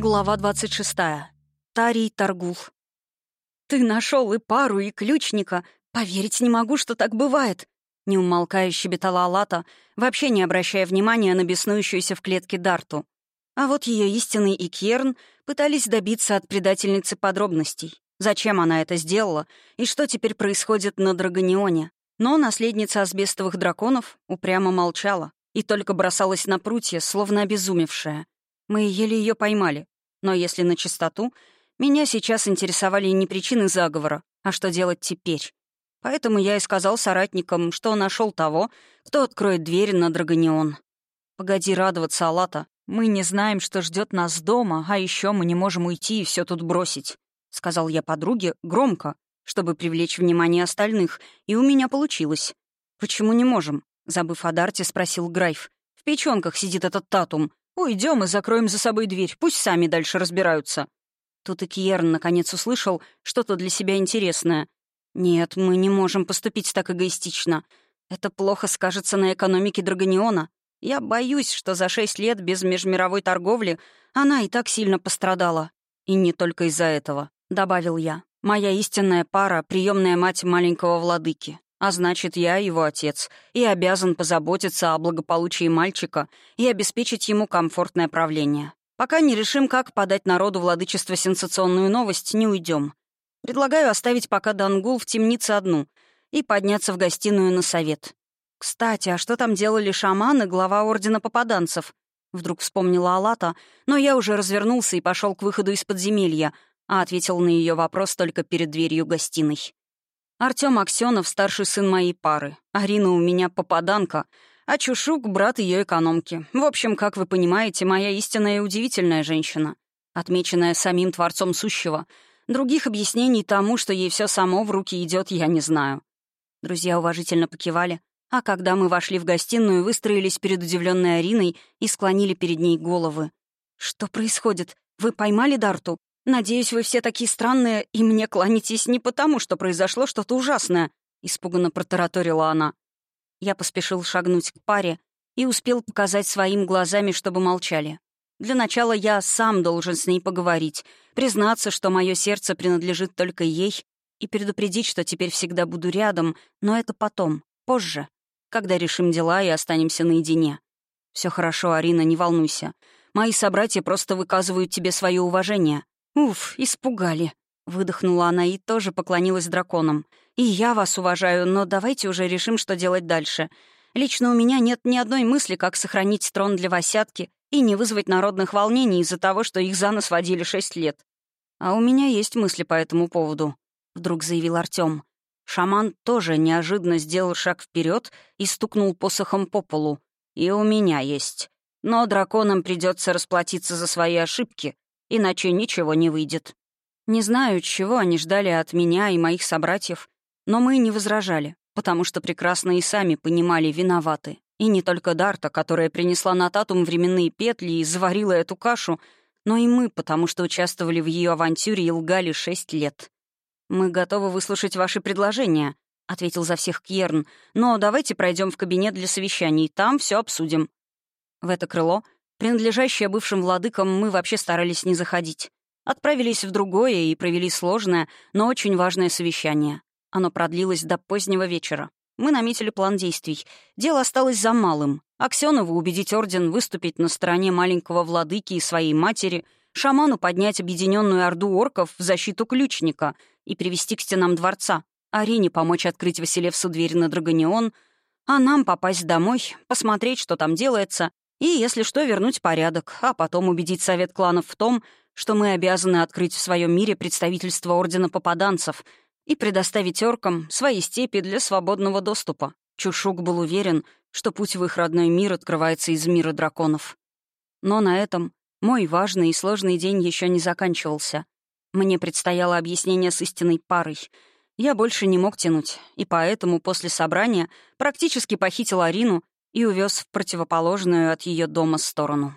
Глава 26. Тарий Таргул. «Ты нашел и пару, и ключника. Поверить не могу, что так бывает!» Неумолкающе щебетала Алата, вообще не обращая внимания на беснующуюся в клетке Дарту. А вот ее истинный и Кьерн пытались добиться от предательницы подробностей. Зачем она это сделала, и что теперь происходит на Драгонионе. Но наследница асбестовых драконов упрямо молчала и только бросалась на прутья, словно обезумевшая — мы еле ее поймали. Но если на чистоту, меня сейчас интересовали не причины заговора, а что делать теперь. Поэтому я и сказал соратникам, что нашел того, кто откроет дверь на Драгонион. Погоди радоваться, Алата. Мы не знаем, что ждет нас дома, а еще мы не можем уйти и все тут бросить. Сказал я подруге громко, чтобы привлечь внимание остальных, и у меня получилось. «Почему не можем?» — забыв о Дарте, спросил Грайф. «В печенках сидит этот татум. Уйдем и закроем за собой дверь, пусть сами дальше разбираются». Тут и Кьерн наконец услышал что-то для себя интересное. «Нет, мы не можем поступить так эгоистично. Это плохо скажется на экономике Драгониона. Я боюсь, что за шесть лет без межмировой торговли она и так сильно пострадала. И не только из-за этого», — добавил я. «Моя истинная пара — приемная мать маленького владыки. А значит, я его отец и обязан позаботиться о благополучии мальчика и обеспечить ему комфортное правление. Пока не решим, как подать народу владычество сенсационную новость, не уйдем. Предлагаю оставить пока Дангул в темнице одну и подняться в гостиную на совет. Кстати, а что там делали шаманы, глава Ордена Попаданцев? Вдруг вспомнила Алата, но я уже развернулся и пошел к выходу из подземелья, а ответил на ее вопрос только перед дверью гостиной. Артём Аксёнов — старший сын моей пары. Арина у меня попаданка, а Чушук — брат ее экономки. В общем, как вы понимаете, моя истинная и удивительная женщина, отмеченная самим Творцом Сущего. Других объяснений тому, что ей все само в руки идет, я не знаю. Друзья уважительно покивали, а когда мы вошли в гостиную, выстроились перед удивленной Ариной и склонили перед ней головы. «Что происходит? Вы поймали Дарту? «Надеюсь, вы все такие странные, и мне кланяетесь не потому, что произошло что-то ужасное», — испуганно протараторила она. Я поспешил шагнуть к паре и успел показать своим глазами, чтобы молчали. Для начала я сам должен с ней поговорить, признаться, что мое сердце принадлежит только ей, и предупредить, что теперь всегда буду рядом, но это потом, позже, когда решим дела и останемся наедине. Все хорошо, Арина, не волнуйся. Мои собратья просто выказывают тебе свое уважение. «Уф, испугали», — выдохнула она и тоже поклонилась драконам. «И я вас уважаю, но давайте уже решим, что делать дальше. Лично у меня нет ни одной мысли, как сохранить трон для Васятки и не вызвать народных волнений из-за того, что их за нос водили шесть лет. А у меня есть мысли по этому поводу», — вдруг заявил Артём. Шаман тоже неожиданно сделал шаг вперед и стукнул посохом по полу. «И у меня есть. Но драконам придется расплатиться за свои ошибки, иначе ничего не выйдет. Не знаю, чего они ждали от меня и моих собратьев, но мы не возражали, потому что прекрасно и сами понимали виноваты. И не только Дарта, которая принесла на Татум временные петли и заварила эту кашу, но и мы, потому что участвовали в ее авантюре и лгали шесть лет. «Мы готовы выслушать ваши предложения», — ответил за всех Кьерн, «но давайте пройдем в кабинет для совещаний, там все обсудим». В это крыло принадлежащее бывшим владыкам, мы вообще старались не заходить. Отправились в другое и провели сложное, но очень важное совещание. Оно продлилось до позднего вечера. Мы наметили план действий. Дело осталось за малым. Аксенову убедить Орден выступить на стороне маленького владыки и своей матери, шаману поднять объединенную орду орков в защиту ключника и привести к стенам дворца, Арине помочь открыть Василевсу дверь на Драгонион, а нам попасть домой, посмотреть, что там делается, и, если что, вернуть порядок, а потом убедить Совет кланов в том, что мы обязаны открыть в своем мире представительство Ордена Попаданцев и предоставить оркам свои степи для свободного доступа. Чушук был уверен, что путь в их родной мир открывается из мира драконов. Но на этом мой важный и сложный день еще не заканчивался. Мне предстояло объяснение с истинной парой. Я больше не мог тянуть, и поэтому после собрания практически похитил Арину и увез в противоположную от ее дома сторону.